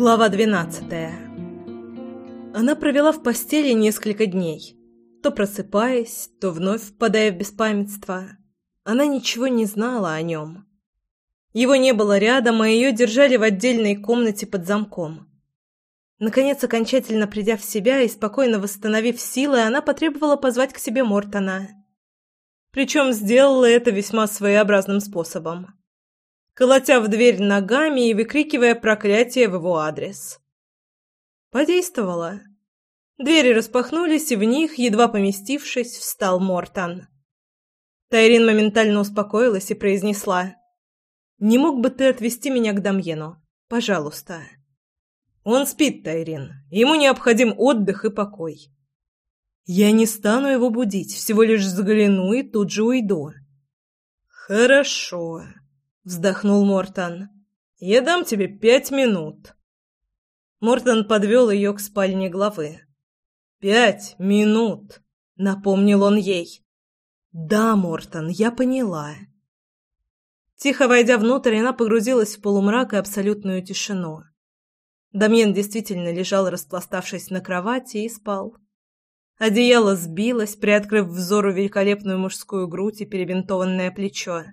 Глава двенадцатая Она провела в постели несколько дней, то просыпаясь, то вновь впадая в беспамятство. Она ничего не знала о нем. Его не было рядом, а ее держали в отдельной комнате под замком. Наконец, окончательно придя в себя и спокойно восстановив силы, она потребовала позвать к себе Мортона. Причем сделала это весьма своеобразным способом колотя в дверь ногами и выкрикивая проклятие в его адрес. Подействовало. Двери распахнулись, и в них, едва поместившись, встал Мортан. Тайрин моментально успокоилась и произнесла. «Не мог бы ты отвезти меня к Дамьену? Пожалуйста». «Он спит, Тайрин. Ему необходим отдых и покой». «Я не стану его будить, всего лишь взгляну и тут же уйду». «Хорошо», вздохнул Мортон. Я дам тебе пять минут. Мортон подвел ее к спальне главы. «Пять минут!» — напомнил он ей. «Да, Мортон, я поняла». Тихо войдя внутрь, она погрузилась в полумрак и абсолютную тишину. Дамьен действительно лежал, распластавшись на кровати, и спал. Одеяло сбилось, приоткрыв взору великолепную мужскую грудь и перебинтованное плечо.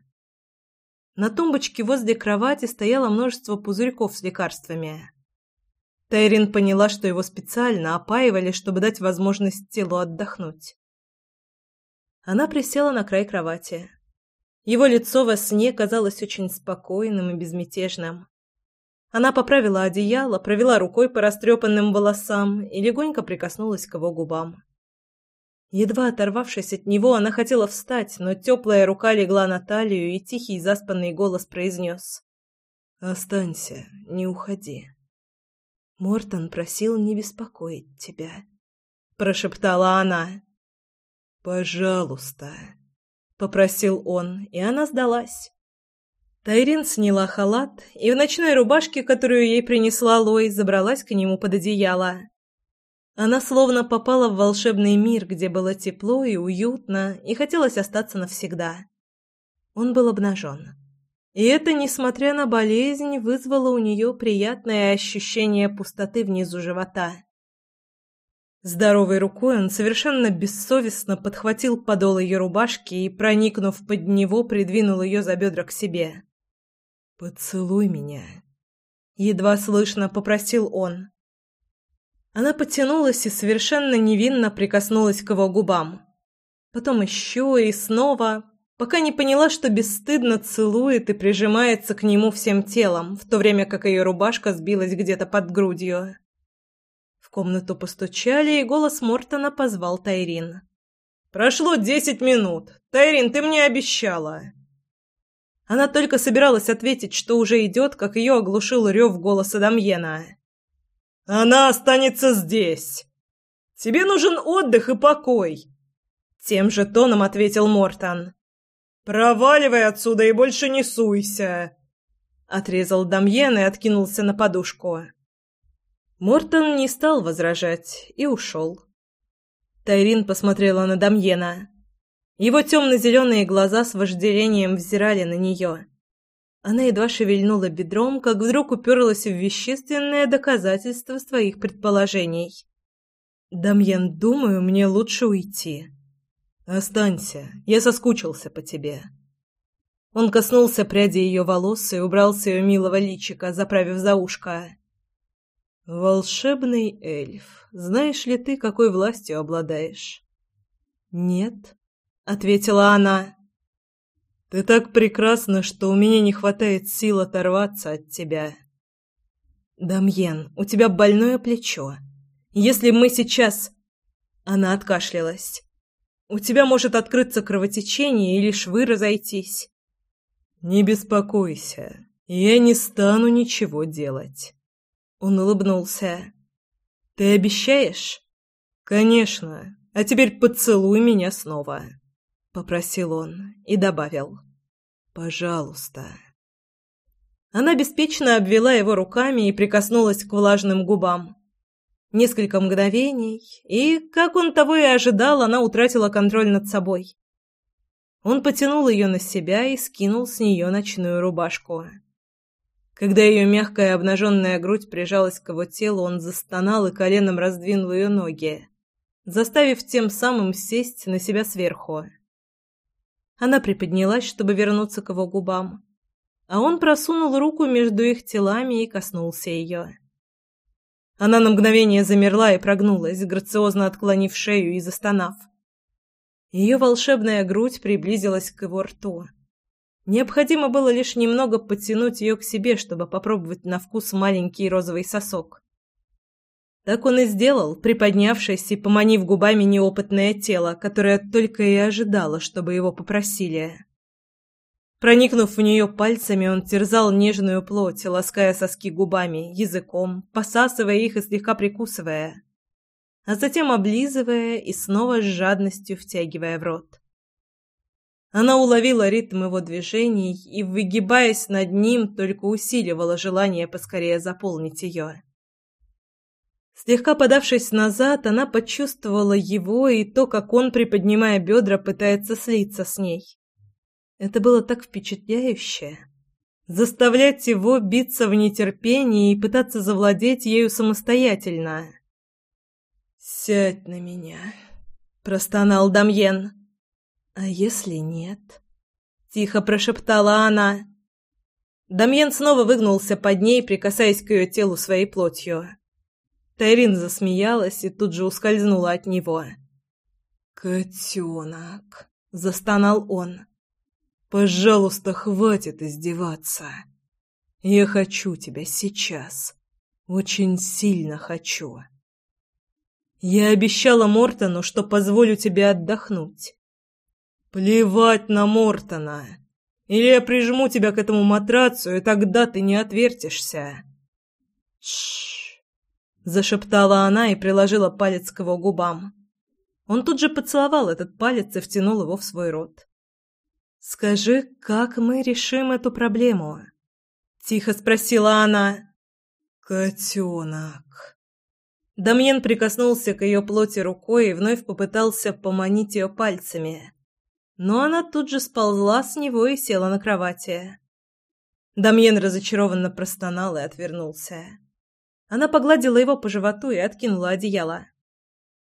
На тумбочке возле кровати стояло множество пузырьков с лекарствами. Тайрин поняла, что его специально опаивали, чтобы дать возможность телу отдохнуть. Она присела на край кровати. Его лицо во сне казалось очень спокойным и безмятежным. Она поправила одеяло, провела рукой по растрепанным волосам и легонько прикоснулась к его губам. Едва оторвавшись от него, она хотела встать, но теплая рука легла на талию, и тихий заспанный голос произнес. «Останься, не уходи». «Мортон просил не беспокоить тебя», — прошептала она. «Пожалуйста», — попросил он, и она сдалась. Тайрин сняла халат и в ночной рубашке, которую ей принесла Лой, забралась к нему под одеяло. Она словно попала в волшебный мир, где было тепло и уютно, и хотелось остаться навсегда. Он был обнажен. И это, несмотря на болезнь, вызвало у нее приятное ощущение пустоты внизу живота. Здоровой рукой он совершенно бессовестно подхватил подол ее рубашки и, проникнув под него, придвинул ее за бедра к себе. «Поцелуй меня», — едва слышно попросил он. Она потянулась и совершенно невинно прикоснулась к его губам. Потом еще и снова, пока не поняла, что бесстыдно целует и прижимается к нему всем телом, в то время как ее рубашка сбилась где-то под грудью. В комнату постучали, и голос Мортона позвал Тайрин. «Прошло десять минут. Тайрин, ты мне обещала!» Она только собиралась ответить, что уже идет, как ее оглушил рев голоса Дамьена. Она останется здесь. Тебе нужен отдых и покой. Тем же тоном ответил Мортон. Проваливай отсюда и больше не суйся. Отрезал Дамьен и откинулся на подушку. Мортон не стал возражать и ушел. Тайрин посмотрела на Дамьена. Его темно-зеленые глаза с вожделением взирали на нее. Она едва шевельнула бедром, как вдруг уперлась в вещественное доказательство своих предположений. «Дамьен, думаю, мне лучше уйти». «Останься, я соскучился по тебе». Он коснулся пряди ее волос и убрал с ее милого личика, заправив за ушко. «Волшебный эльф, знаешь ли ты, какой властью обладаешь?» «Нет», — ответила она. Ты так прекрасна, что у меня не хватает сил оторваться от тебя. Дамьен, у тебя больное плечо. Если мы сейчас... Она откашлялась. У тебя может открыться кровотечение или швы разойтись. Не беспокойся, я не стану ничего делать. Он улыбнулся. Ты обещаешь? Конечно. А теперь поцелуй меня снова попросил он и добавил: "Пожалуйста". Она беспечно обвела его руками и прикоснулась к влажным губам. Несколько мгновений, и, как он того и ожидал, она утратила контроль над собой. Он потянул ее на себя и скинул с нее ночную рубашку. Когда ее мягкая обнаженная грудь прижалась к его телу, он застонал и коленом раздвинул ее ноги, заставив тем самым сесть на себя сверху. Она приподнялась, чтобы вернуться к его губам, а он просунул руку между их телами и коснулся ее. Она на мгновение замерла и прогнулась, грациозно отклонив шею и застонав. Ее волшебная грудь приблизилась к его рту. Необходимо было лишь немного подтянуть ее к себе, чтобы попробовать на вкус маленький розовый сосок. Так он и сделал, приподнявшись и поманив губами неопытное тело, которое только и ожидало, чтобы его попросили. Проникнув в нее пальцами, он терзал нежную плоть, лаская соски губами, языком, посасывая их и слегка прикусывая, а затем облизывая и снова с жадностью втягивая в рот. Она уловила ритм его движений и, выгибаясь над ним, только усиливала желание поскорее заполнить ее. Слегка подавшись назад, она почувствовала его и то, как он, приподнимая бедра, пытается слиться с ней. Это было так впечатляюще. Заставлять его биться в нетерпении и пытаться завладеть ею самостоятельно. «Сядь на меня», — простонал Дамьен. «А если нет?» — тихо прошептала она. Дамьен снова выгнулся под ней, прикасаясь к ее телу своей плотью. Тайрин засмеялась и тут же ускользнула от него. «Котенок!» — застонал он. «Пожалуйста, хватит издеваться. Я хочу тебя сейчас. Очень сильно хочу. Я обещала Мортону, что позволю тебе отдохнуть. Плевать на Мортона. Или я прижму тебя к этому матрацу, и тогда ты не отвертишься. Шш, зашептала она и приложила палец к его губам. Он тут же поцеловал этот палец и втянул его в свой рот. Скажи, как мы решим эту проблему? тихо спросила она. Котенок. Дамьен прикоснулся к ее плоти рукой и вновь попытался поманить ее пальцами но она тут же сползла с него и села на кровати. Дамьен разочарованно простонал и отвернулся. Она погладила его по животу и откинула одеяло.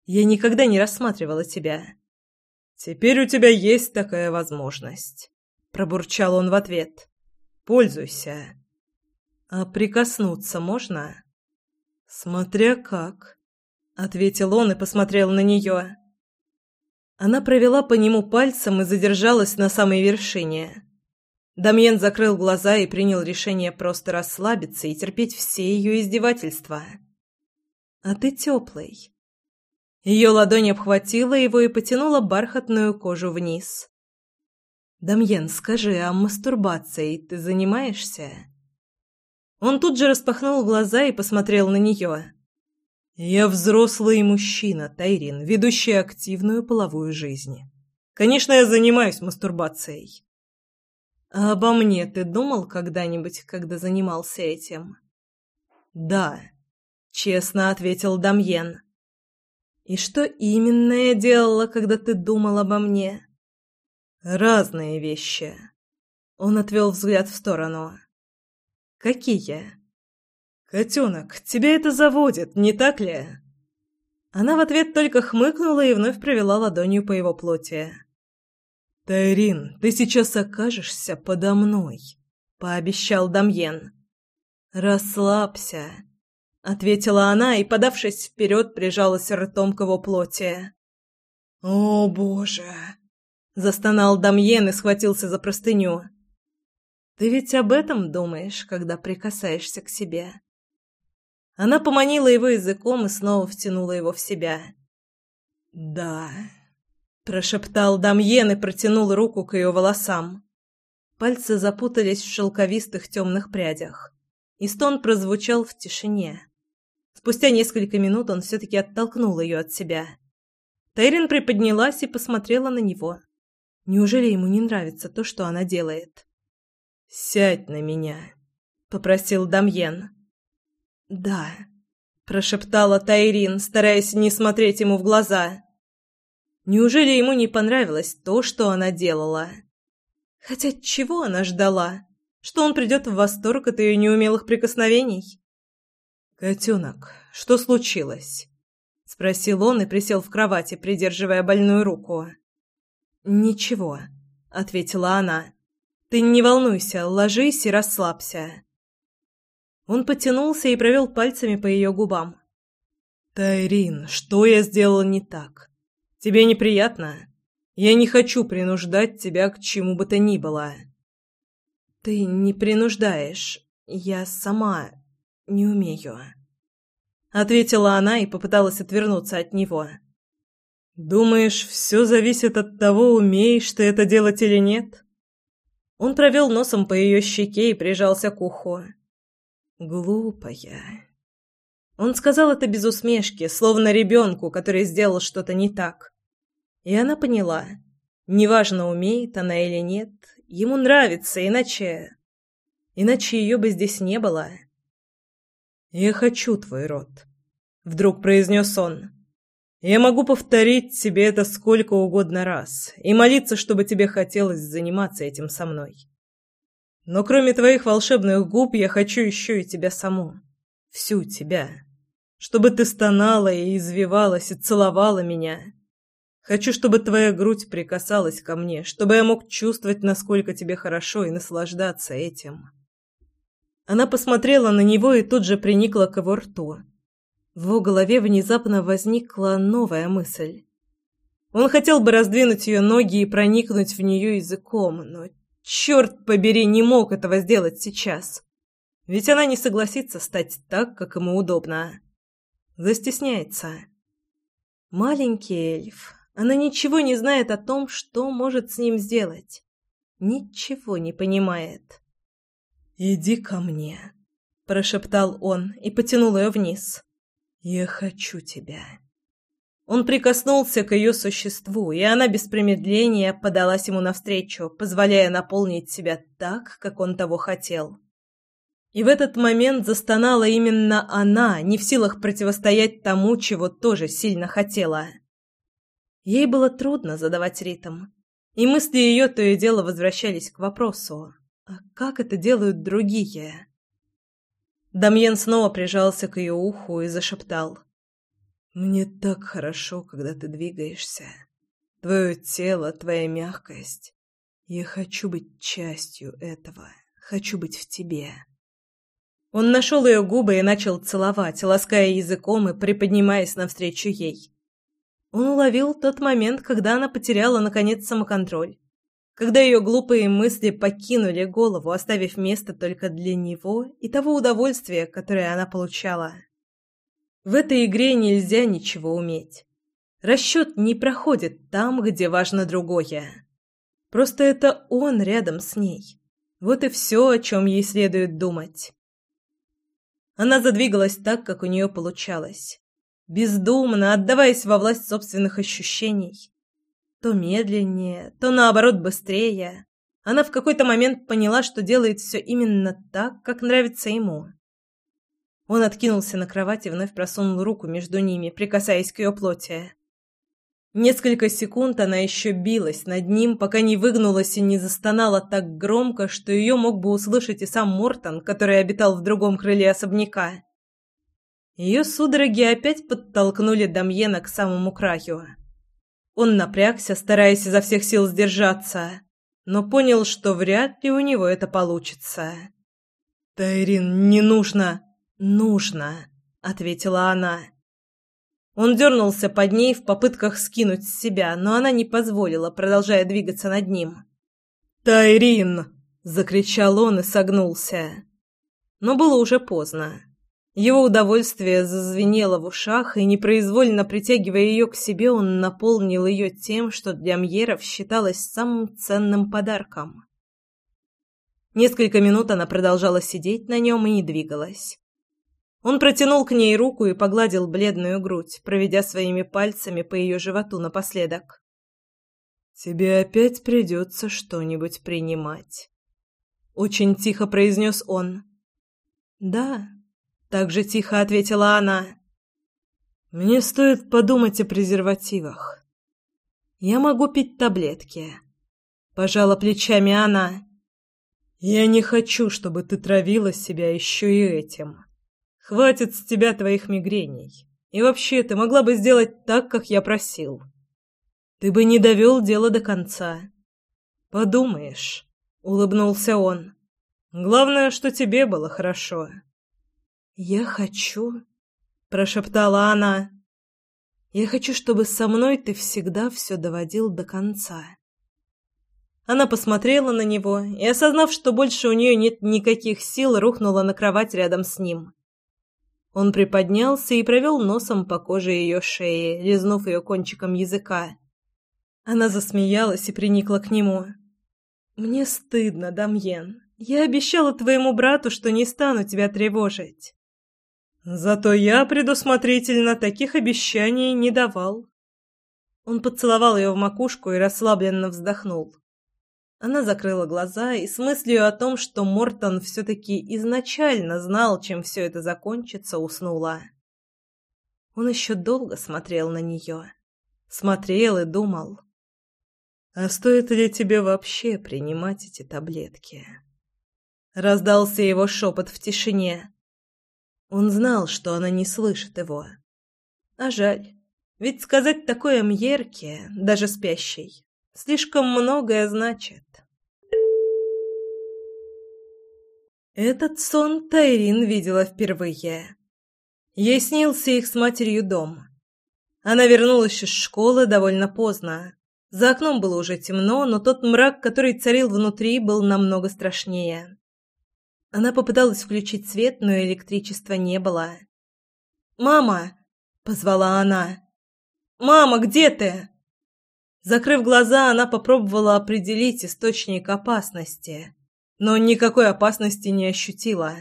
«Я никогда не рассматривала тебя». «Теперь у тебя есть такая возможность», — пробурчал он в ответ. «Пользуйся». «А прикоснуться можно?» «Смотря как», — ответил он и посмотрел на нее. Она провела по нему пальцем и задержалась на самой вершине. Дамьен закрыл глаза и принял решение просто расслабиться и терпеть все ее издевательства. «А ты теплый». Ее ладонь обхватила его и потянула бархатную кожу вниз. «Дамьен, скажи, а мастурбацией ты занимаешься?» Он тут же распахнул глаза и посмотрел на нее. Я взрослый мужчина, Тайрин, ведущий активную половую жизнь. Конечно, я занимаюсь мастурбацией. А обо мне ты думал когда-нибудь, когда занимался этим? Да, честно ответил Дамьен. И что именно я делала, когда ты думал обо мне? Разные вещи. Он отвел взгляд в сторону. Какие? «Котенок, тебя это заводит, не так ли?» Она в ответ только хмыкнула и вновь провела ладонью по его плоти. «Тайрин, ты сейчас окажешься подо мной», — пообещал Дамьен. «Расслабься», — ответила она и, подавшись вперед, прижалась ртом к его плоти. «О, боже!» — застонал Дамьен и схватился за простыню. «Ты ведь об этом думаешь, когда прикасаешься к себе?» Она поманила его языком и снова втянула его в себя. «Да», — прошептал Дамьен и протянул руку к ее волосам. Пальцы запутались в шелковистых темных прядях, и стон прозвучал в тишине. Спустя несколько минут он все-таки оттолкнул ее от себя. Тайрин приподнялась и посмотрела на него. Неужели ему не нравится то, что она делает? «Сядь на меня», — попросил Дамьен. «Да», — прошептала Тайрин, стараясь не смотреть ему в глаза. Неужели ему не понравилось то, что она делала? Хотя чего она ждала? Что он придет в восторг от ее неумелых прикосновений? «Котенок, что случилось?» — спросил он и присел в кровати, придерживая больную руку. «Ничего», — ответила она. «Ты не волнуйся, ложись и расслабься». Он потянулся и провел пальцами по ее губам. «Тайрин, что я сделал не так? Тебе неприятно? Я не хочу принуждать тебя к чему бы то ни было». «Ты не принуждаешь. Я сама не умею», — ответила она и попыталась отвернуться от него. «Думаешь, все зависит от того, умеешь ты это делать или нет?» Он провел носом по ее щеке и прижался к уху. Глупая. Он сказал это без усмешки, словно ребенку, который сделал что-то не так. И она поняла. Неважно, умеет она или нет, ему нравится, иначе... Иначе ее бы здесь не было. «Я хочу твой род», — вдруг произнес он. «Я могу повторить тебе это сколько угодно раз и молиться, чтобы тебе хотелось заниматься этим со мной. Но кроме твоих волшебных губ я хочу еще и тебя саму. Всю тебя. Чтобы ты стонала и извивалась и целовала меня. Хочу, чтобы твоя грудь прикасалась ко мне, чтобы я мог чувствовать, насколько тебе хорошо и наслаждаться этим». Она посмотрела на него и тут же приникла к его рту. В его голове внезапно возникла новая мысль. Он хотел бы раздвинуть ее ноги и проникнуть в нее языком, но Черт побери, не мог этого сделать сейчас. Ведь она не согласится стать так, как ему удобно. Застесняется. Маленький эльф. Она ничего не знает о том, что может с ним сделать. Ничего не понимает. «Иди ко мне», – прошептал он и потянул ее вниз. «Я хочу тебя». Он прикоснулся к ее существу, и она без промедления подалась ему навстречу, позволяя наполнить себя так, как он того хотел. И в этот момент застонала именно она, не в силах противостоять тому, чего тоже сильно хотела. Ей было трудно задавать ритм, и мысли ее то и дело возвращались к вопросу «А как это делают другие?» Дамьен снова прижался к ее уху и зашептал – мне так хорошо, когда ты двигаешься. Твое тело, твоя мягкость. Я хочу быть частью этого. Хочу быть в тебе. Он нашел ее губы и начал целовать, лаская языком и приподнимаясь навстречу ей. Он уловил тот момент, когда она потеряла, наконец, самоконтроль. Когда ее глупые мысли покинули голову, оставив место только для него и того удовольствия, которое она получала. В этой игре нельзя ничего уметь. Расчет не проходит там, где важно другое. Просто это он рядом с ней. Вот и все, о чем ей следует думать. Она задвигалась так, как у нее получалось. Бездумно, отдаваясь во власть собственных ощущений. То медленнее, то наоборот быстрее. Она в какой-то момент поняла, что делает все именно так, как нравится ему. Он откинулся на кровать и вновь просунул руку между ними, прикасаясь к ее плоти. Несколько секунд она еще билась над ним, пока не выгнулась и не застонала так громко, что ее мог бы услышать и сам Мортон, который обитал в другом крыле особняка. Ее судороги опять подтолкнули Дамьена к самому краю. Он напрягся, стараясь изо всех сил сдержаться, но понял, что вряд ли у него это получится. «Тайрин, не нужно!» «Нужно», — ответила она. Он дернулся под ней в попытках скинуть с себя, но она не позволила, продолжая двигаться над ним. «Тайрин!» — закричал он и согнулся. Но было уже поздно. Его удовольствие зазвенело в ушах, и, непроизвольно притягивая ее к себе, он наполнил ее тем, что для Мьеров считалось самым ценным подарком. Несколько минут она продолжала сидеть на нем и не двигалась. Он протянул к ней руку и погладил бледную грудь, проведя своими пальцами по ее животу напоследок. «Тебе опять придется что-нибудь принимать», — очень тихо произнес он. «Да», — так же тихо ответила она. «Мне стоит подумать о презервативах. Я могу пить таблетки», — пожала плечами она. «Я не хочу, чтобы ты травила себя еще и этим. Хватит с тебя твоих мигрений. И вообще, ты могла бы сделать так, как я просил. Ты бы не довел дело до конца. Подумаешь», — улыбнулся он. «Главное, что тебе было хорошо». «Я хочу», — прошептала она. «Я хочу, чтобы со мной ты всегда все доводил до конца». Она посмотрела на него и, осознав, что больше у нее нет никаких сил, рухнула на кровать рядом с ним. Он приподнялся и провел носом по коже ее шеи, лизнув ее кончиком языка. Она засмеялась и приникла к нему. «Мне стыдно, Дамьен. Я обещала твоему брату, что не стану тебя тревожить». «Зато я предусмотрительно таких обещаний не давал». Он поцеловал ее в макушку и расслабленно вздохнул. Она закрыла глаза и с мыслью о том, что Мортон все-таки изначально знал, чем все это закончится, уснула. Он еще долго смотрел на нее. Смотрел и думал. «А стоит ли тебе вообще принимать эти таблетки?» Раздался его шепот в тишине. Он знал, что она не слышит его. А жаль, ведь сказать такое Мьерке, даже спящей, слишком многое значит. Этот сон Тайрин видела впервые. Ей снился их с матерью дом. Она вернулась из школы довольно поздно. За окном было уже темно, но тот мрак, который царил внутри, был намного страшнее. Она попыталась включить свет, но электричества не было. «Мама!» — позвала она. «Мама, где ты?» Закрыв глаза, она попробовала определить источник опасности, но никакой опасности не ощутила.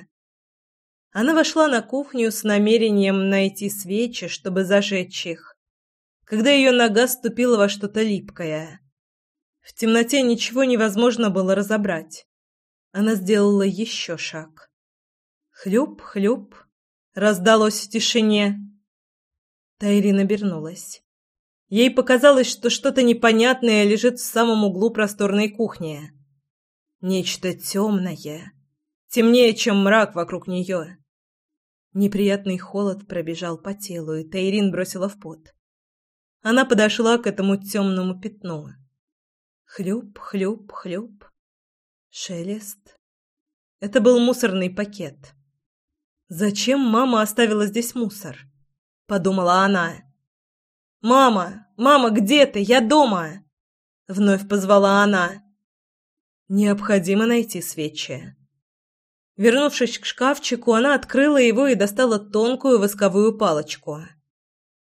Она вошла на кухню с намерением найти свечи, чтобы зажечь их, когда ее нога ступила во что-то липкое. В темноте ничего невозможно было разобрать. Она сделала еще шаг. Хлюп-хлюп раздалось в тишине. Тайрин обернулась. Ей показалось, что что-то непонятное лежит в самом углу просторной кухни. Нечто темное, темнее, чем мрак вокруг нее. Неприятный холод пробежал по телу, и Тайрин бросила в пот. Она подошла к этому темному пятну. Хлюп, хлюп, хлюп. Шелест. Это был мусорный пакет. «Зачем мама оставила здесь мусор?» — подумала она. «Мама! Мама, где ты? Я дома!» Вновь позвала она. Необходимо найти свечи. Вернувшись к шкафчику, она открыла его и достала тонкую восковую палочку.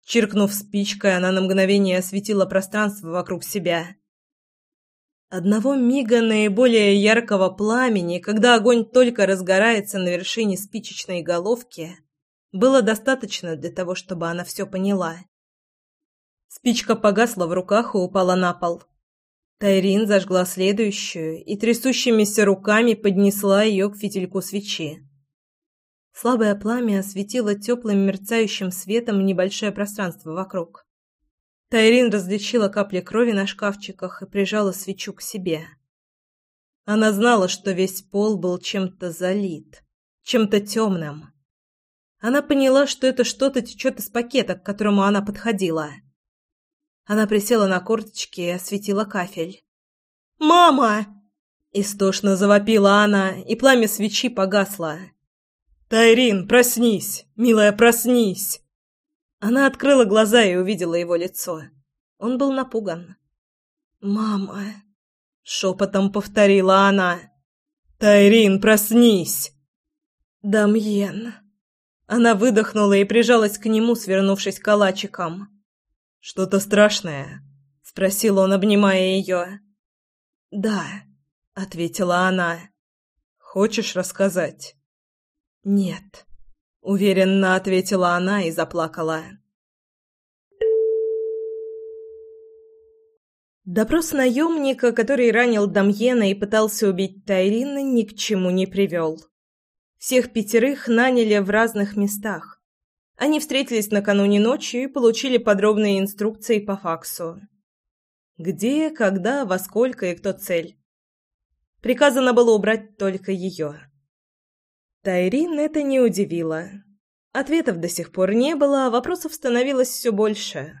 Чиркнув спичкой, она на мгновение осветила пространство вокруг себя. Одного мига наиболее яркого пламени, когда огонь только разгорается на вершине спичечной головки, было достаточно для того, чтобы она все поняла. Спичка погасла в руках и упала на пол. Тайрин зажгла следующую и трясущимися руками поднесла ее к фитильку свечи. Слабое пламя осветило теплым мерцающим светом небольшое пространство вокруг. Тайрин различила капли крови на шкафчиках и прижала свечу к себе. Она знала, что весь пол был чем-то залит, чем-то темным. Она поняла, что это что-то течет из пакета, к которому она подходила. Она присела на корточки и осветила кафель. «Мама!» Истошно завопила она, и пламя свечи погасло. «Тайрин, проснись! Милая, проснись!» Она открыла глаза и увидела его лицо. Он был напуган. «Мама!» — шепотом повторила она. «Тайрин, проснись!» «Дамьен!» Она выдохнула и прижалась к нему, свернувшись калачиком. «Что-то страшное?» — спросил он, обнимая ее. «Да», — ответила она. «Хочешь рассказать?» «Нет», — уверенно ответила она и заплакала. Допрос наемника, который ранил Дамьена и пытался убить Тайрина, ни к чему не привел. Всех пятерых наняли в разных местах. Они встретились накануне ночью и получили подробные инструкции по факсу. Где, когда, во сколько и кто цель. Приказано было убрать только ее. Тайрин это не удивило. Ответов до сих пор не было, а вопросов становилось все больше.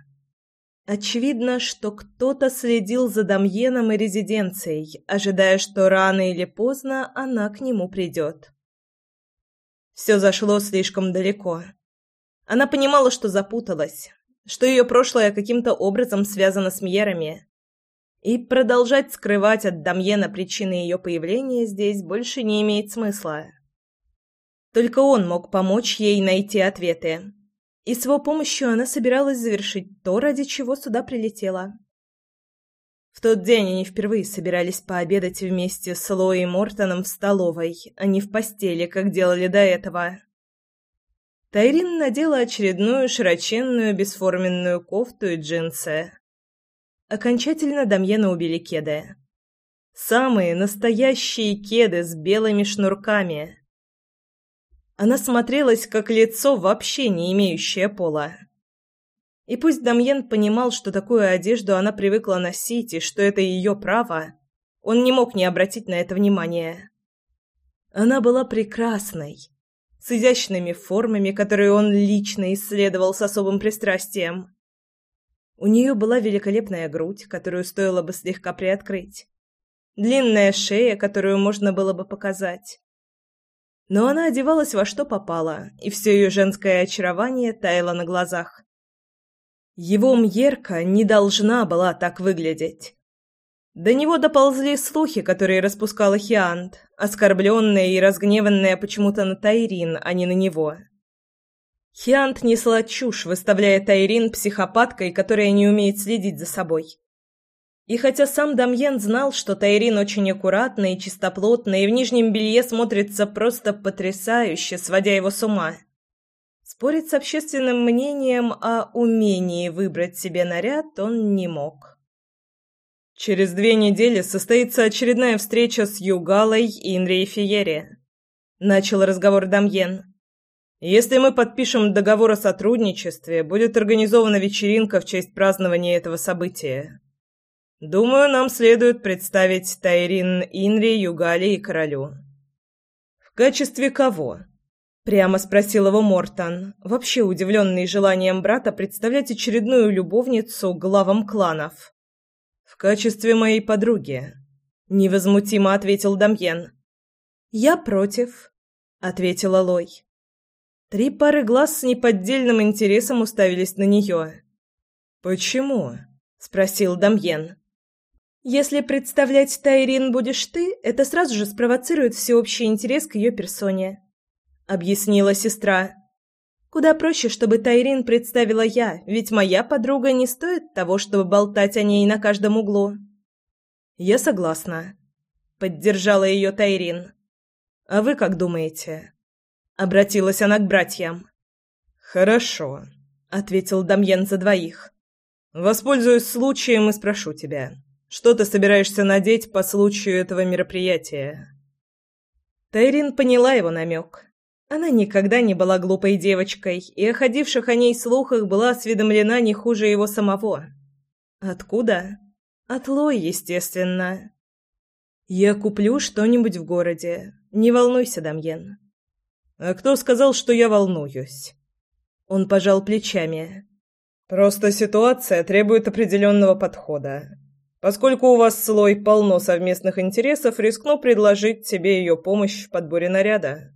Очевидно, что кто-то следил за Дамьеном и резиденцией, ожидая, что рано или поздно она к нему придет. Все зашло слишком далеко. Она понимала, что запуталась, что ее прошлое каким-то образом связано с Мьерами. И продолжать скрывать от Дамьена причины ее появления здесь больше не имеет смысла. Только он мог помочь ей найти ответы и с его помощью она собиралась завершить то, ради чего сюда прилетела. В тот день они впервые собирались пообедать вместе с Лоей Мортоном в столовой, а не в постели, как делали до этого. Тайрин надела очередную широченную бесформенную кофту и джинсы. Окончательно Дамьена убили кеды. Самые настоящие кеды с белыми шнурками. Она смотрелась как лицо, вообще не имеющее пола. И пусть Дамьен понимал, что такую одежду она привыкла носить и что это ее право, он не мог не обратить на это внимания. Она была прекрасной, с изящными формами, которые он лично исследовал с особым пристрастием. У нее была великолепная грудь, которую стоило бы слегка приоткрыть, длинная шея, которую можно было бы показать, но она одевалась во что попало, и все ее женское очарование таяло на глазах. Его Мьерка не должна была так выглядеть. До него доползли слухи, которые распускала Хиант, оскорбленная и разгневанная почему-то на Тайрин, а не на него. Хиант несла чушь, выставляя Тайрин психопаткой, которая не умеет следить за собой. И хотя сам Дамьен знал, что Тайрин очень аккуратна и чистоплотна, и в нижнем белье смотрится просто потрясающе, сводя его с ума, спорить с общественным мнением о умении выбрать себе наряд он не мог. Через две недели состоится очередная встреча с Югалой и Инрией Фиери. Начал разговор Дамьен. Если мы подпишем договор о сотрудничестве, будет организована вечеринка в честь празднования этого события. Думаю, нам следует представить Тайрин Инри, Югали и королю. В качестве кого? Прямо спросил его Мортон, вообще удивленный желанием брата представлять очередную любовницу главам кланов. В качестве моей подруги, невозмутимо ответил Дамьен. Я против, ответила Лой. Три пары глаз с неподдельным интересом уставились на нее. «Почему?» — спросил Дамьен. Если представлять Тайрин будешь ты, это сразу же спровоцирует всеобщий интерес к ее персоне», — объяснила сестра. «Куда проще, чтобы Тайрин представила я, ведь моя подруга не стоит того, чтобы болтать о ней на каждом углу». «Я согласна», — поддержала ее Тайрин. «А вы как думаете?» — обратилась она к братьям. «Хорошо», — ответил Дамьен за двоих. «Воспользуюсь случаем и спрошу тебя». Что ты собираешься надеть по случаю этого мероприятия?» Тайрин поняла его намек. Она никогда не была глупой девочкой, и о ходивших о ней слухах была осведомлена не хуже его самого. «Откуда?» «От Лой, естественно». «Я куплю что-нибудь в городе. Не волнуйся, Дамьен». «А кто сказал, что я волнуюсь?» Он пожал плечами. «Просто ситуация требует определенного подхода. Поскольку у вас слой полно совместных интересов, рискну предложить тебе ее помощь в подборе наряда.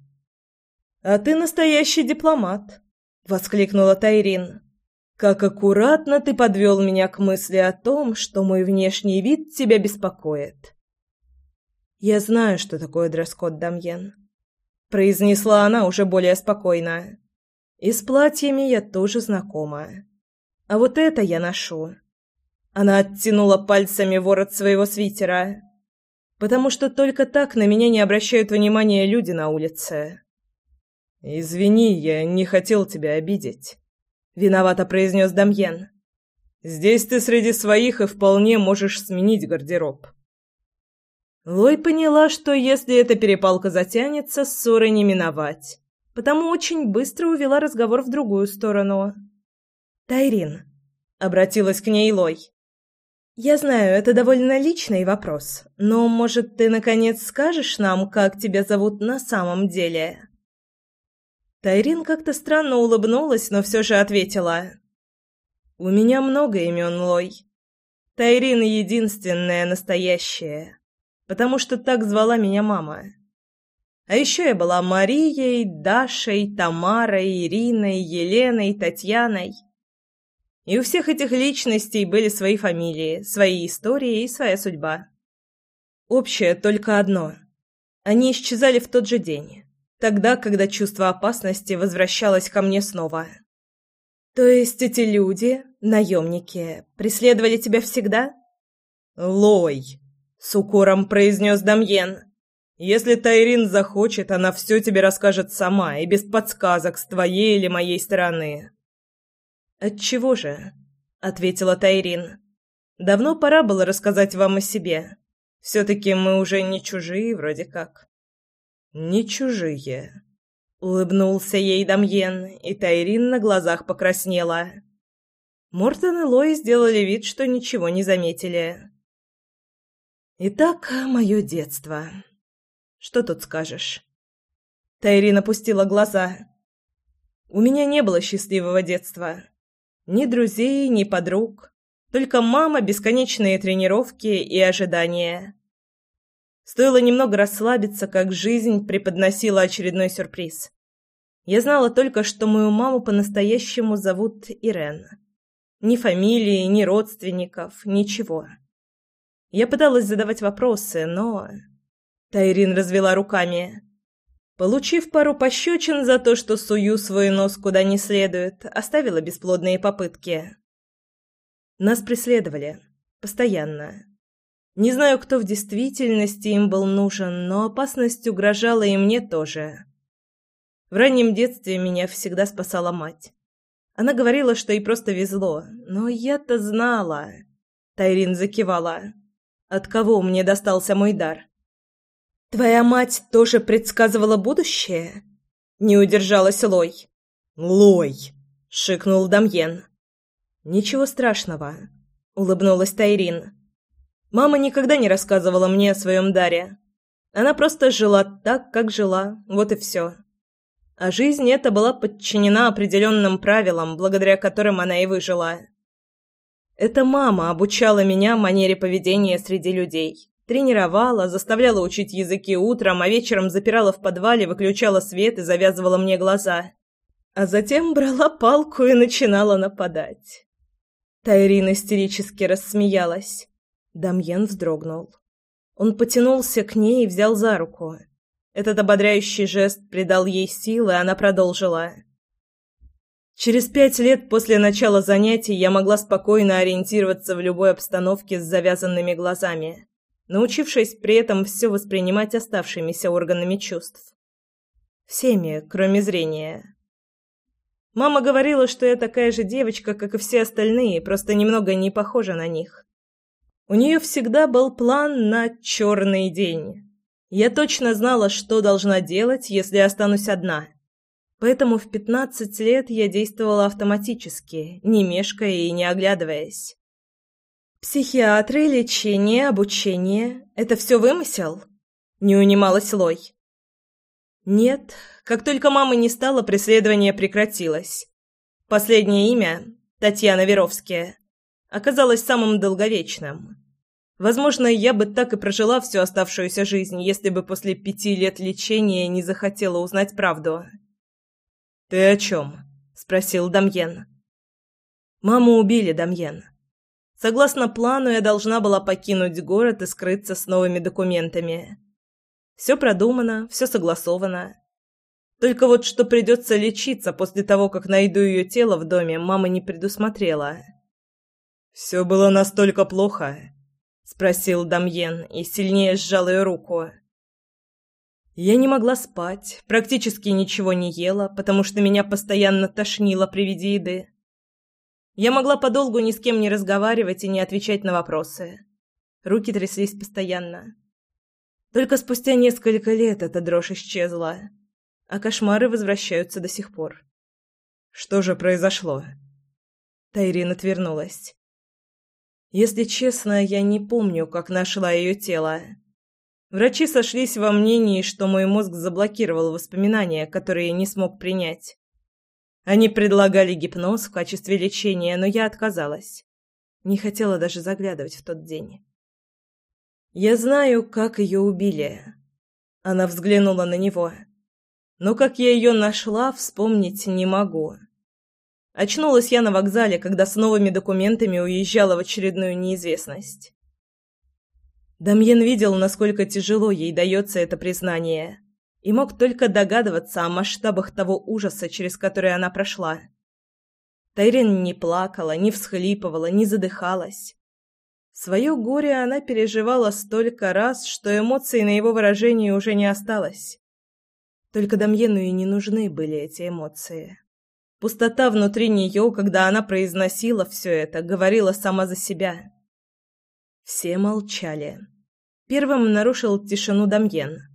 А ты настоящий дипломат, воскликнула Тайрин. Как аккуратно ты подвел меня к мысли о том, что мой внешний вид тебя беспокоит. Я знаю, что такое дресс-код, Дамьен, произнесла она уже более спокойно. И с платьями я тоже знакома. А вот это я ношу она оттянула пальцами ворот своего свитера. «Потому что только так на меня не обращают внимания люди на улице». «Извини, я не хотел тебя обидеть», — виновато произнес Дамьен. «Здесь ты среди своих и вполне можешь сменить гардероб». Лой поняла, что если эта перепалка затянется, ссоры не миновать, потому очень быстро увела разговор в другую сторону. «Тайрин», — обратилась к ней Лой, «Я знаю, это довольно личный вопрос, но, может, ты, наконец, скажешь нам, как тебя зовут на самом деле?» Тайрин как-то странно улыбнулась, но все же ответила. «У меня много имен, Лой. Тайрин единственная настоящая, потому что так звала меня мама. А еще я была Марией, Дашей, Тамарой, Ириной, Еленой, Татьяной». И у всех этих личностей были свои фамилии, свои истории и своя судьба. Общее только одно. Они исчезали в тот же день, тогда, когда чувство опасности возвращалось ко мне снова. То есть эти люди, наемники, преследовали тебя всегда? Лой, с укором произнес Дамьен. Если Тайрин захочет, она все тебе расскажет сама и без подсказок с твоей или моей стороны. «Отчего же?» — ответила Тайрин. «Давно пора было рассказать вам о себе. Все-таки мы уже не чужие вроде как». «Не чужие», — улыбнулся ей Дамьен, и Тайрин на глазах покраснела. Мортон и Лой сделали вид, что ничего не заметили. «Итак, мое детство. Что тут скажешь?» Тайрин опустила глаза. «У меня не было счастливого детства. Ни друзей, ни подруг. Только мама, бесконечные тренировки и ожидания. Стоило немного расслабиться, как жизнь преподносила очередной сюрприз. Я знала только, что мою маму по-настоящему зовут Ирен. Ни фамилии, ни родственников, ничего. Я пыталась задавать вопросы, но... Тайрин развела руками. Получив пару пощечин за то, что сую свой нос куда не следует, оставила бесплодные попытки. Нас преследовали. Постоянно. Не знаю, кто в действительности им был нужен, но опасность угрожала и мне тоже. В раннем детстве меня всегда спасала мать. Она говорила, что ей просто везло, но я-то знала. Тайрин закивала. От кого мне достался мой дар? «Твоя мать тоже предсказывала будущее?» Не удержалась Лой. «Лой!» — шикнул Дамьен. «Ничего страшного», — улыбнулась Тайрин. «Мама никогда не рассказывала мне о своем даре. Она просто жила так, как жила, вот и все. А жизнь эта была подчинена определенным правилам, благодаря которым она и выжила. Это мама обучала меня манере поведения среди людей. Тренировала, заставляла учить языки утром, а вечером запирала в подвале, выключала свет и завязывала мне глаза. А затем брала палку и начинала нападать. Тайрин истерически рассмеялась. Дамьен вздрогнул. Он потянулся к ней и взял за руку. Этот ободряющий жест придал ей силы, и она продолжила. Через пять лет после начала занятий я могла спокойно ориентироваться в любой обстановке с завязанными глазами научившись при этом все воспринимать оставшимися органами чувств. Всеми, кроме зрения. Мама говорила, что я такая же девочка, как и все остальные, просто немного не похожа на них. У нее всегда был план на черный день. Я точно знала, что должна делать, если останусь одна. Поэтому в пятнадцать лет я действовала автоматически, не мешкая и не оглядываясь. «Психиатры, лечение, обучение — это все вымысел?» — не унималась Лой. «Нет, как только мама не стала, преследование прекратилось. Последнее имя, Татьяна Веровская, оказалось самым долговечным. Возможно, я бы так и прожила всю оставшуюся жизнь, если бы после пяти лет лечения не захотела узнать правду». «Ты о чем?» — спросил Дамьен. «Маму убили, Дамьен. Согласно плану, я должна была покинуть город и скрыться с новыми документами. Все продумано, все согласовано. Только вот что придется лечиться после того, как найду ее тело в доме, мама не предусмотрела. «Все было настолько плохо?» — спросил Дамьен и сильнее сжал ее руку. Я не могла спать, практически ничего не ела, потому что меня постоянно тошнило при виде еды. Я могла подолгу ни с кем не разговаривать и не отвечать на вопросы. Руки тряслись постоянно. Только спустя несколько лет эта дрожь исчезла, а кошмары возвращаются до сих пор. Что же произошло? Тайрин отвернулась. Если честно, я не помню, как нашла ее тело. Врачи сошлись во мнении, что мой мозг заблокировал воспоминания, которые не смог принять. Они предлагали гипноз в качестве лечения, но я отказалась. Не хотела даже заглядывать в тот день. Я знаю, как ее убили. Она взглянула на него. Но как я ее нашла, вспомнить не могу. Очнулась я на вокзале, когда с новыми документами уезжала в очередную неизвестность. Дамьен видел, насколько тяжело ей дается это признание, и мог только догадываться о масштабах того ужаса, через который она прошла. Тайрин не плакала, не всхлипывала, не задыхалась. Свое горе она переживала столько раз, что эмоций на его выражении уже не осталось. Только Дамьену и не нужны были эти эмоции. Пустота внутри нее, когда она произносила все это, говорила сама за себя. Все молчали. Первым нарушил тишину Дамьен.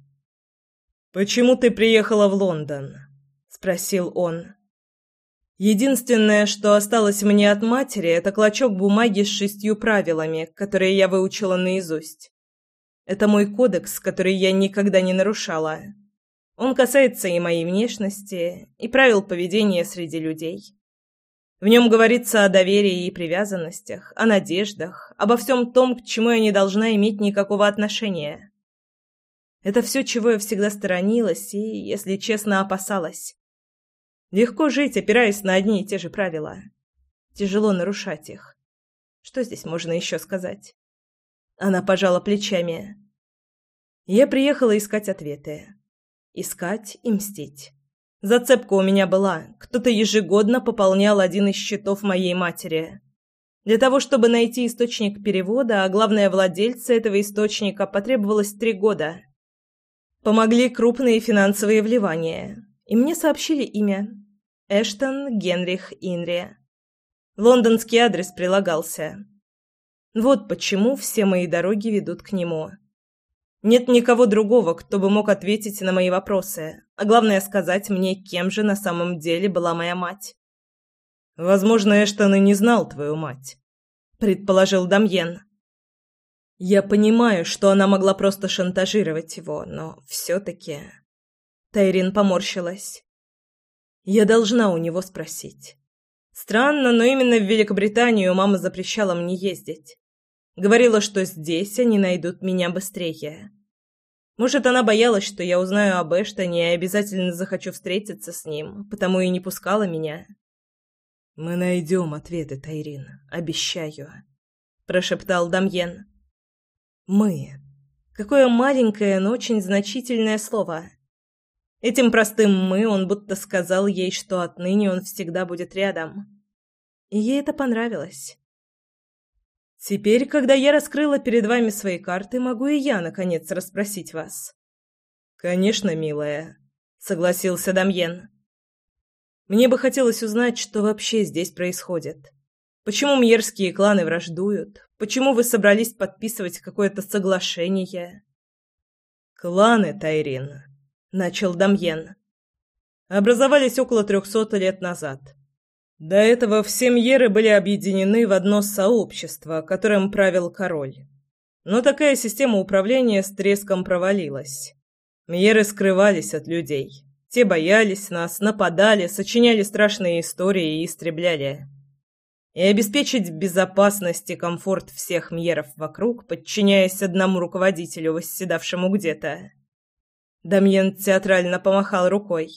«Почему ты приехала в Лондон?» — спросил он. «Единственное, что осталось мне от матери, это клочок бумаги с шестью правилами, которые я выучила наизусть. Это мой кодекс, который я никогда не нарушала». Он касается и моей внешности, и правил поведения среди людей. В нем говорится о доверии и привязанностях, о надеждах, обо всем том, к чему я не должна иметь никакого отношения. Это все, чего я всегда сторонилась и, если честно, опасалась. Легко жить, опираясь на одни и те же правила. Тяжело нарушать их. Что здесь можно еще сказать? Она пожала плечами. Я приехала искать ответы. Искать и мстить. Зацепка у меня была. Кто-то ежегодно пополнял один из счетов моей матери. Для того, чтобы найти источник перевода, а главное владельца этого источника, потребовалось три года. Помогли крупные финансовые вливания. И мне сообщили имя. Эштон Генрих Инри. Лондонский адрес прилагался. Вот почему все мои дороги ведут к нему. Нет никого другого, кто бы мог ответить на мои вопросы, а главное сказать мне, кем же на самом деле была моя мать. «Возможно, Эштон и не знал твою мать», — предположил Дамьен. «Я понимаю, что она могла просто шантажировать его, но все-таки...» Тайрин поморщилась. «Я должна у него спросить. Странно, но именно в Великобританию мама запрещала мне ездить. Говорила, что здесь они найдут меня быстрее. Может, она боялась, что я узнаю об Эштоне и обязательно захочу встретиться с ним, потому и не пускала меня. «Мы найдем ответы, Тайрин, обещаю», — прошептал Дамьен. «Мы». Какое маленькое, но очень значительное слово. Этим простым «мы» он будто сказал ей, что отныне он всегда будет рядом. И ей это понравилось. Теперь, когда я раскрыла перед вами свои карты, могу и я, наконец, расспросить вас. Конечно, милая, согласился Дамьен. Мне бы хотелось узнать, что вообще здесь происходит. Почему мьерские кланы враждуют? Почему вы собрались подписывать какое-то соглашение? Кланы, Тайрин, начал Дамьен. Образовались около трехсот лет назад. До этого все Мьеры были объединены в одно сообщество, которым правил король. Но такая система управления с треском провалилась. Мьеры скрывались от людей. Те боялись нас, нападали, сочиняли страшные истории и истребляли. И обеспечить безопасность и комфорт всех Мьеров вокруг, подчиняясь одному руководителю, восседавшему где-то. Дамьен театрально помахал рукой.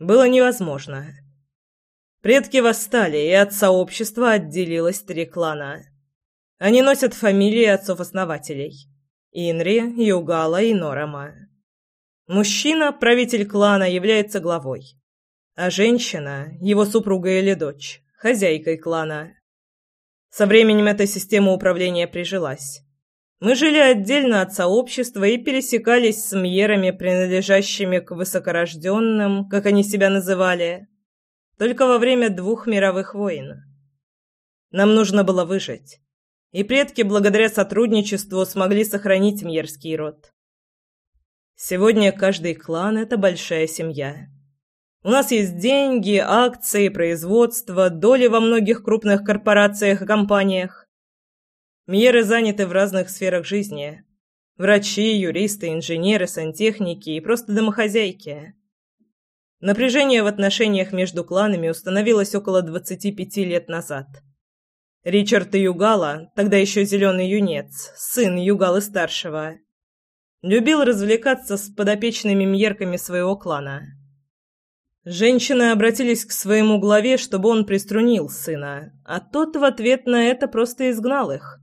Было невозможно. Предки восстали, и от сообщества отделилось три клана. Они носят фамилии отцов-основателей. Инри, Югала и Норама. Мужчина, правитель клана, является главой. А женщина, его супруга или дочь, хозяйкой клана. Со временем эта система управления прижилась. Мы жили отдельно от сообщества и пересекались с мьерами, принадлежащими к высокорожденным, как они себя называли, только во время двух мировых войн. Нам нужно было выжить. И предки благодаря сотрудничеству смогли сохранить Мьерский род. Сегодня каждый клан – это большая семья. У нас есть деньги, акции, производство, доли во многих крупных корпорациях и компаниях. Мьеры заняты в разных сферах жизни. Врачи, юристы, инженеры, сантехники и просто домохозяйки. Напряжение в отношениях между кланами установилось около 25 лет назад. Ричард Югала, тогда еще зеленый юнец, сын Югалы-старшего, любил развлекаться с подопечными мьерками своего клана. Женщины обратились к своему главе, чтобы он приструнил сына, а тот в ответ на это просто изгнал их.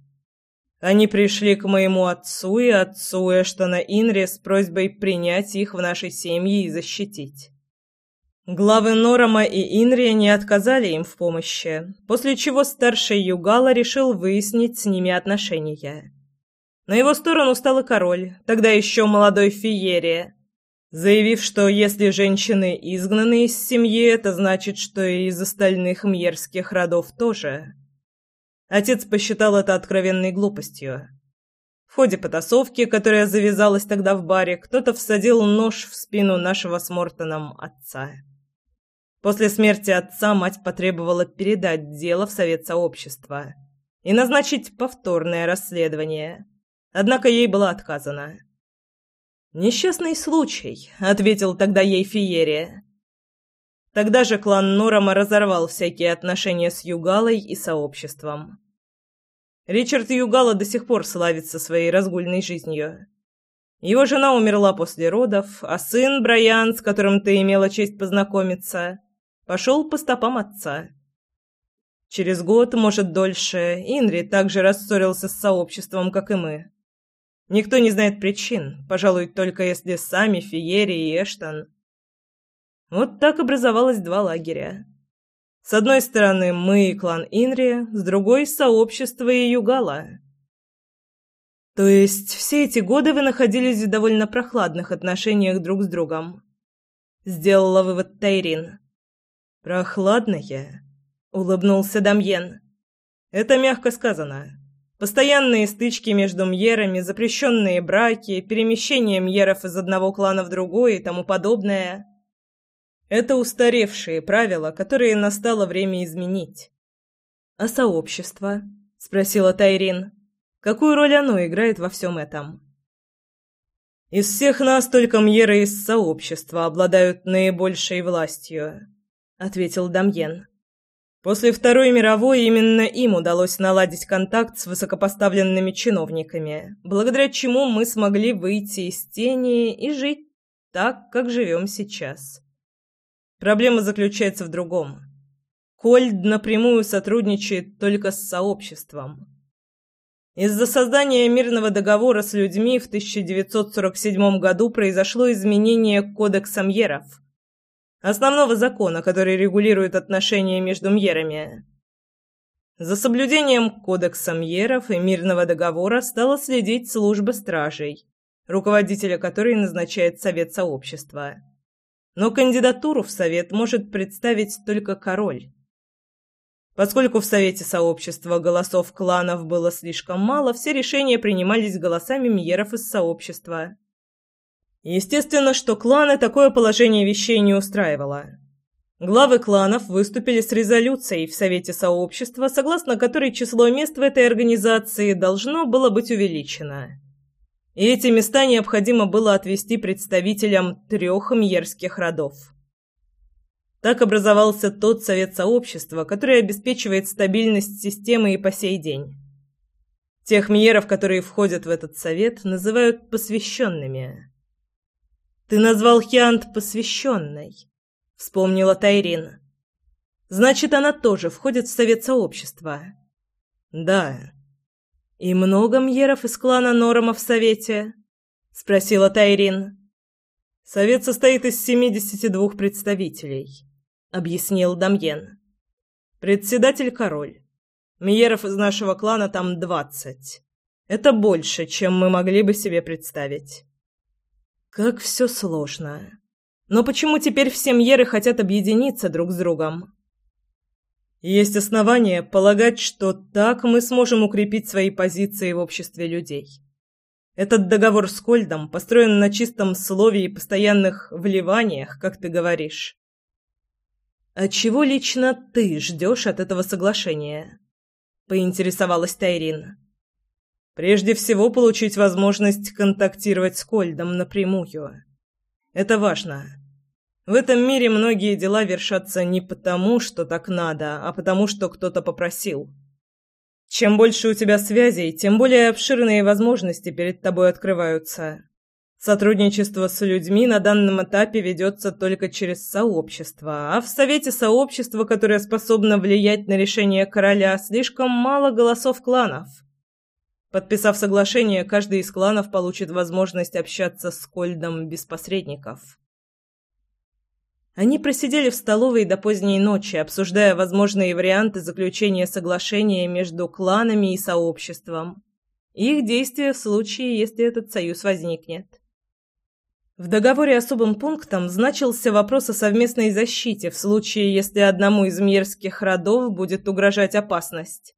Они пришли к моему отцу и отцу Эштона Инри с просьбой принять их в нашей семье и защитить. Главы Норама и Инри не отказали им в помощи, после чего старший Югала решил выяснить с ними отношения. На его сторону стал и король, тогда еще молодой Фиерия, заявив, что если женщины изгнаны из семьи, это значит, что и из остальных мьерских родов тоже. Отец посчитал это откровенной глупостью. В ходе потасовки, которая завязалась тогда в баре, кто-то всадил нож в спину нашего с Мортоном отца. После смерти отца мать потребовала передать дело в совет сообщества и назначить повторное расследование. Однако ей было отказано. «Несчастный случай», — ответил тогда ей Фиерия. Тогда же клан Норама разорвал всякие отношения с Югалой и сообществом. Ричард Югала до сих пор славится своей разгульной жизнью. Его жена умерла после родов, а сын Брайан, с которым ты имела честь познакомиться, пошел по стопам отца. Через год, может, дольше, Инри также рассорился с сообществом, как и мы. Никто не знает причин, пожалуй, только если сами Фиери и Эштон. Вот так образовалось два лагеря. С одной стороны, мы и клан Инри, с другой — сообщество и Югала. То есть все эти годы вы находились в довольно прохладных отношениях друг с другом? Сделала вывод Тайрин. «Прохладная?» — улыбнулся Дамьен. «Это мягко сказано. Постоянные стычки между мьерами, запрещенные браки, перемещение мьеров из одного клана в другой и тому подобное. Это устаревшие правила, которые настало время изменить». «А сообщество?» — спросила Тайрин. «Какую роль оно играет во всем этом?» «Из всех нас только мьеры из сообщества обладают наибольшей властью» ответил Дамьен. После Второй мировой именно им удалось наладить контакт с высокопоставленными чиновниками, благодаря чему мы смогли выйти из тени и жить так, как живем сейчас. Проблема заключается в другом. Кольд напрямую сотрудничает только с сообществом. Из-за создания мирного договора с людьми в 1947 году произошло изменение Кодекса Мьеров – основного закона, который регулирует отношения между мьерами. За соблюдением кодекса мьеров и мирного договора стала следить служба стражей, руководителя которой назначает совет сообщества. Но кандидатуру в совет может представить только король. Поскольку в совете сообщества голосов кланов было слишком мало, все решения принимались голосами мьеров из сообщества. Естественно, что кланы такое положение вещей не устраивало. Главы кланов выступили с резолюцией в Совете Сообщества, согласно которой число мест в этой организации должно было быть увеличено. И эти места необходимо было отвести представителям трех мьерских родов. Так образовался тот Совет Сообщества, который обеспечивает стабильность системы и по сей день. Тех мьеров, которые входят в этот совет, называют посвященными. «Ты назвал Хиант посвященной», — вспомнила Тайрин. «Значит, она тоже входит в совет сообщества». «Да». «И много мьеров из клана Норома в совете?» — спросила Тайрин. «Совет состоит из семидесяти двух представителей», — объяснил Дамьен. «Председатель — король. Мьеров из нашего клана там двадцать. Это больше, чем мы могли бы себе представить». Как все сложно. Но почему теперь все мьеры хотят объединиться друг с другом? Есть основания полагать, что так мы сможем укрепить свои позиции в обществе людей. Этот договор с Кольдом построен на чистом слове и постоянных вливаниях, как ты говоришь. А чего лично ты ждешь от этого соглашения? Поинтересовалась Тайрин. Прежде всего, получить возможность контактировать с Кольдом напрямую. Это важно. В этом мире многие дела вершатся не потому, что так надо, а потому, что кто-то попросил. Чем больше у тебя связей, тем более обширные возможности перед тобой открываются. Сотрудничество с людьми на данном этапе ведется только через сообщество, а в Совете сообщества, которое способно влиять на решение короля, слишком мало голосов кланов. Подписав соглашение, каждый из кланов получит возможность общаться с Кольдом без посредников. Они просидели в столовой до поздней ночи, обсуждая возможные варианты заключения соглашения между кланами и сообществом. Их действия в случае, если этот союз возникнет. В договоре особым пунктом значился вопрос о совместной защите в случае, если одному из мирских родов будет угрожать опасность.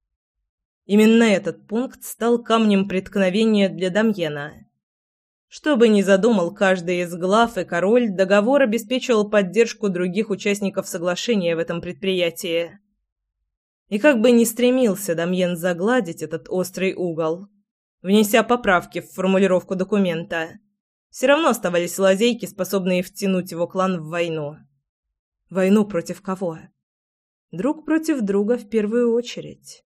Именно этот пункт стал камнем преткновения для Дамьена. Что бы ни задумал каждый из глав и король, договор обеспечивал поддержку других участников соглашения в этом предприятии. И как бы ни стремился Дамьен загладить этот острый угол, внеся поправки в формулировку документа, все равно оставались лазейки, способные втянуть его клан в войну. Войну против кого? Друг против друга в первую очередь.